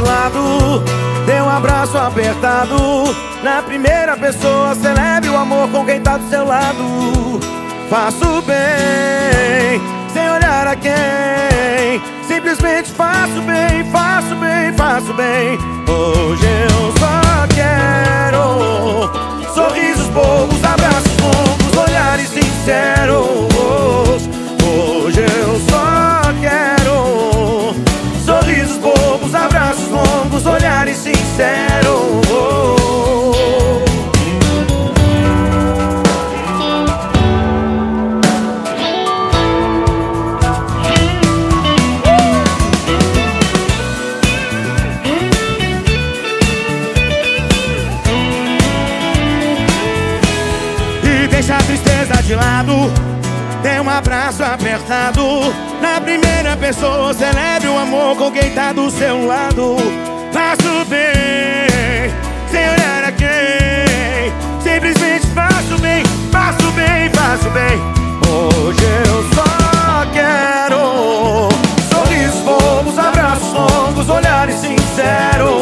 lado. Dê um abraço apertado. Na primeira pessoa celebre o amor com quem tá do seu lado. Faço bem, sem olhar a quem. Simplesmente faço bem, faço bem, de lado. Dê um abraço apertado. Na primeira pessoa Celebre o amor com quem tá do seu lado. Faço bem Sem olhar a quem. Simplesmente faço bem Faço bem, faço bem. Hoje eu só quero Sorrisos bobos, abraços longos Olhares sinceros